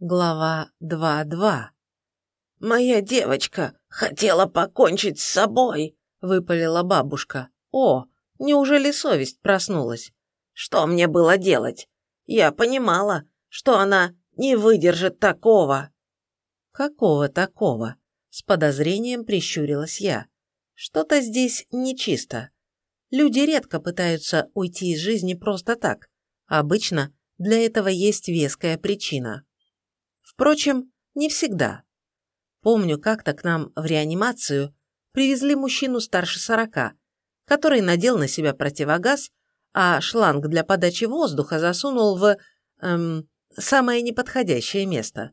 Глава 2.2 «Моя девочка хотела покончить с собой», — выпалила бабушка. «О, неужели совесть проснулась?» «Что мне было делать? Я понимала, что она не выдержит такого». «Какого такого?» — с подозрением прищурилась я. «Что-то здесь нечисто. Люди редко пытаются уйти из жизни просто так. Обычно для этого есть веская причина. Впрочем, не всегда. Помню, как-то к нам в реанимацию привезли мужчину старше сорока, который надел на себя противогаз, а шланг для подачи воздуха засунул в эм, самое неподходящее место.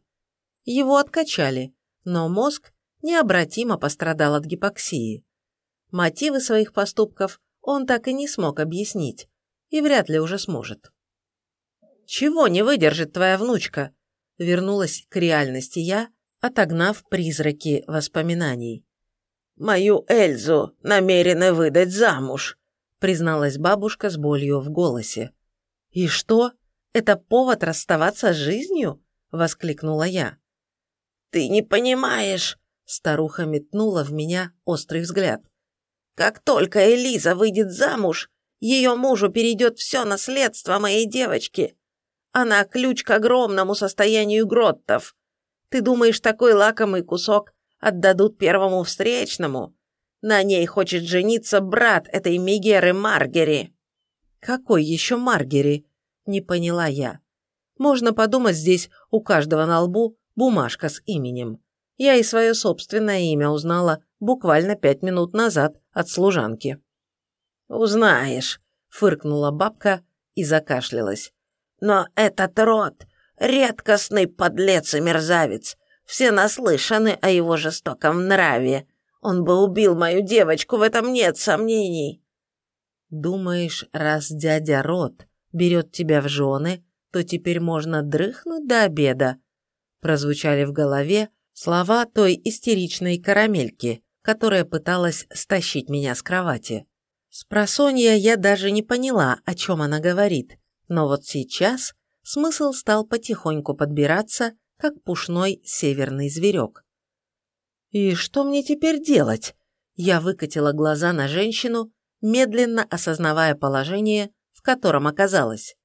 Его откачали, но мозг необратимо пострадал от гипоксии. Мотивы своих поступков он так и не смог объяснить, и вряд ли уже сможет. «Чего не выдержит твоя внучка?» Вернулась к реальности я, отогнав призраки воспоминаний. «Мою Эльзу намерены выдать замуж», призналась бабушка с болью в голосе. «И что? Это повод расставаться с жизнью?» воскликнула я. «Ты не понимаешь», старуха метнула в меня острый взгляд. Как только Элиза выйдет замуж, ее мужу перейдет все наследство моей девочки. Она ключ к огромному состоянию гроттов. Ты думаешь, такой лакомый кусок отдадут первому встречному? На ней хочет жениться брат этой Мегеры Маргери». «Какой еще Маргери?» – не поняла я. «Можно подумать, здесь у каждого на лбу бумажка с именем. Я и свое собственное имя узнала буквально пять минут назад от служанки. «Узнаешь», — фыркнула бабка и закашлялась. «Но этот род — редкостный подлец и мерзавец. Все наслышаны о его жестоком нраве. Он бы убил мою девочку, в этом нет сомнений». «Думаешь, раз дядя Рот берет тебя в жены, то теперь можно дрыхнуть до обеда?» Прозвучали в голове слова той истеричной карамельки, которая пыталась стащить меня с кровати. С просонья я даже не поняла, о чем она говорит, но вот сейчас смысл стал потихоньку подбираться, как пушной северный зверек. «И что мне теперь делать?» Я выкатила глаза на женщину, медленно осознавая положение, в котором оказалась.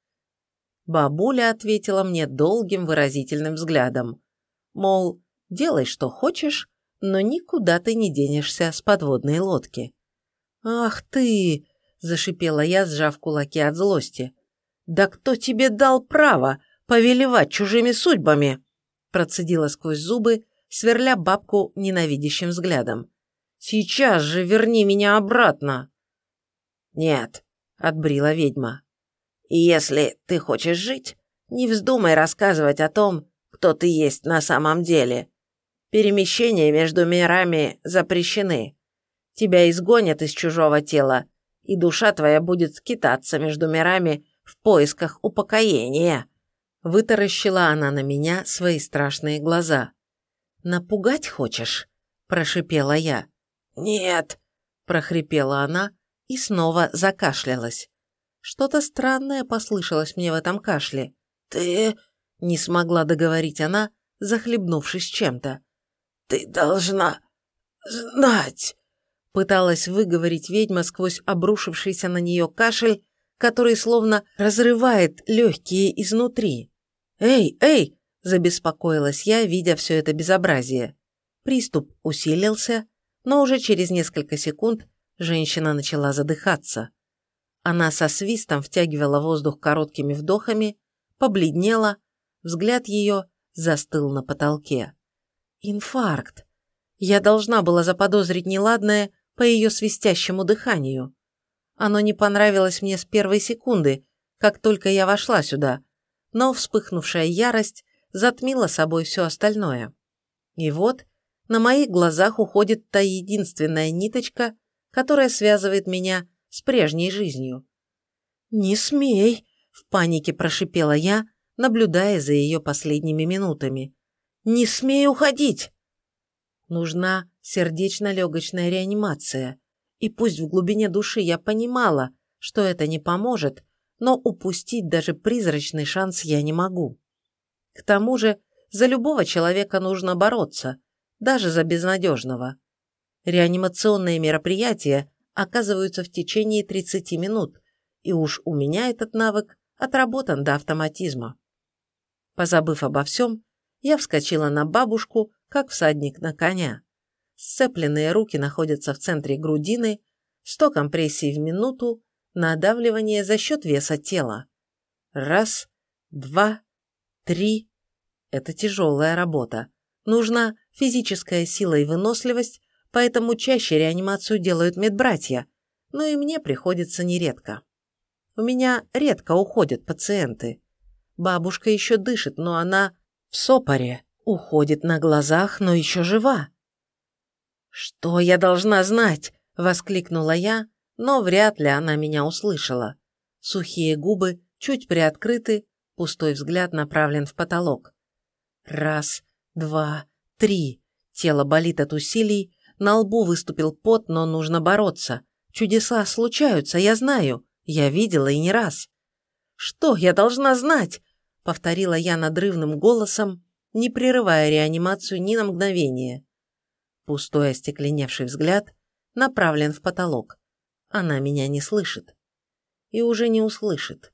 Бабуля ответила мне долгим выразительным взглядом. Мол, делай, что хочешь, но никуда ты не денешься с подводной лодки. «Ах ты!» – зашипела я, сжав кулаки от злости. «Да кто тебе дал право повелевать чужими судьбами?» Процедила сквозь зубы, сверля бабку ненавидящим взглядом. «Сейчас же верни меня обратно!» «Нет», – отбрила ведьма. «И если ты хочешь жить, не вздумай рассказывать о том, кто ты есть на самом деле. Перемещения между мирами запрещены. Тебя изгонят из чужого тела, и душа твоя будет скитаться между мирами в поисках упокоения». Вытаращила она на меня свои страшные глаза. «Напугать хочешь?» – прошипела я. «Нет», – прохрипела она и снова закашлялась. Что-то странное послышалось мне в этом кашле. «Ты...» – не смогла договорить она, захлебнувшись чем-то. «Ты должна знать!» Пыталась выговорить ведьма сквозь обрушившийся на нее кашель, который словно разрывает легкие изнутри. «Эй, эй!» – забеспокоилась я, видя все это безобразие. Приступ усилился, но уже через несколько секунд женщина начала задыхаться. Она со свистом втягивала воздух короткими вдохами, побледнела, взгляд ее застыл на потолке. Инфаркт. Я должна была заподозрить неладное по ее свистящему дыханию. Оно не понравилось мне с первой секунды, как только я вошла сюда, но вспыхнувшая ярость затмила собой все остальное. И вот на моих глазах уходит та единственная ниточка, которая связывает меня с прежней жизнью. «Не смей!» – в панике прошипела я, наблюдая за ее последними минутами. Не смей уходить!» Нужна сердечно-легочная реанимация. И пусть в глубине души я понимала, что это не поможет, но упустить даже призрачный шанс я не могу. К тому же За любого человека нужно бороться, даже за безнадежного. Реанимационные мероприятия оказываются в течение 30 минут, и уж у меня этот навык отработан до автоматизма. Позабыв обо всем, я вскочила на бабушку, как всадник на коня. Сцепленные руки находятся в центре грудины, 100 компрессий в минуту, надавливание за счет веса тела. Раз, два, три. Это тяжелая работа. Нужна физическая сила и выносливость, поэтому чаще реанимацию делают медбратья, но и мне приходится нередко. У меня редко уходят пациенты. Бабушка еще дышит, но она в сопоре, уходит на глазах, но еще жива. «Что я должна знать?» – воскликнула я, но вряд ли она меня услышала. Сухие губы чуть приоткрыты, пустой взгляд направлен в потолок. Раз, два, три. Тело болит от усилий, на лбу выступил пот, но нужно бороться. Чудеса случаются, я знаю. Я видела и не раз. «Что я должна знать?» — повторила я надрывным голосом, не прерывая реанимацию ни на мгновение. Пустой остекленевший взгляд направлен в потолок. Она меня не слышит. И уже не услышит.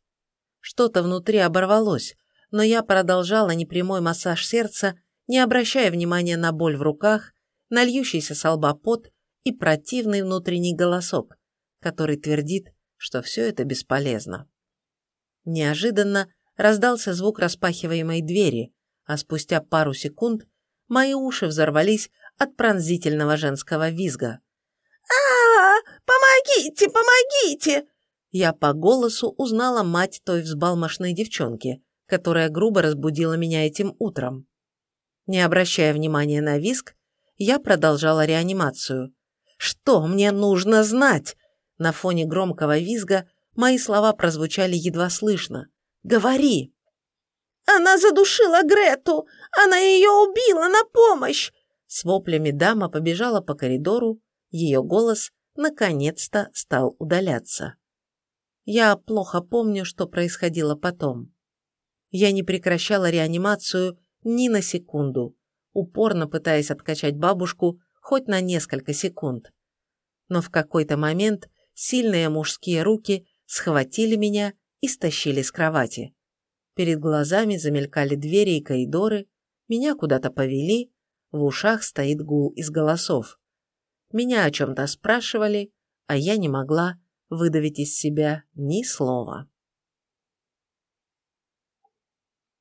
Что-то внутри оборвалось, но я продолжала непрямой массаж сердца, не обращая внимания на боль в руках, на льющийся со лба пот и противный внутренний голосок, который твердит, что все это бесполезно. Неожиданно раздался звук распахиваемой двери, а спустя пару секунд мои уши взорвались от пронзительного женского визга. а, -а, -а Помогите, помогите!» Я по голосу узнала мать той взбалмошной девчонки, которая грубо разбудила меня этим утром. Не обращая внимания на визг, я продолжала реанимацию. «Что мне нужно знать?» На фоне громкого визга мои слова прозвучали едва слышно. «Говори!» «Она задушила Грету! Она ее убила! На помощь!» С воплями дама побежала по коридору, ее голос наконец-то стал удаляться. Я плохо помню, что происходило потом. Я не прекращала реанимацию ни на секунду, упорно пытаясь откачать бабушку хоть на несколько секунд. Но в какой-то момент сильные мужские руки схватили меня и стащили с кровати. Перед глазами замелькали двери и коридоры, меня куда-то повели, в ушах стоит гул из голосов. Меня о чем-то спрашивали, а я не могла выдавить из себя ни слова.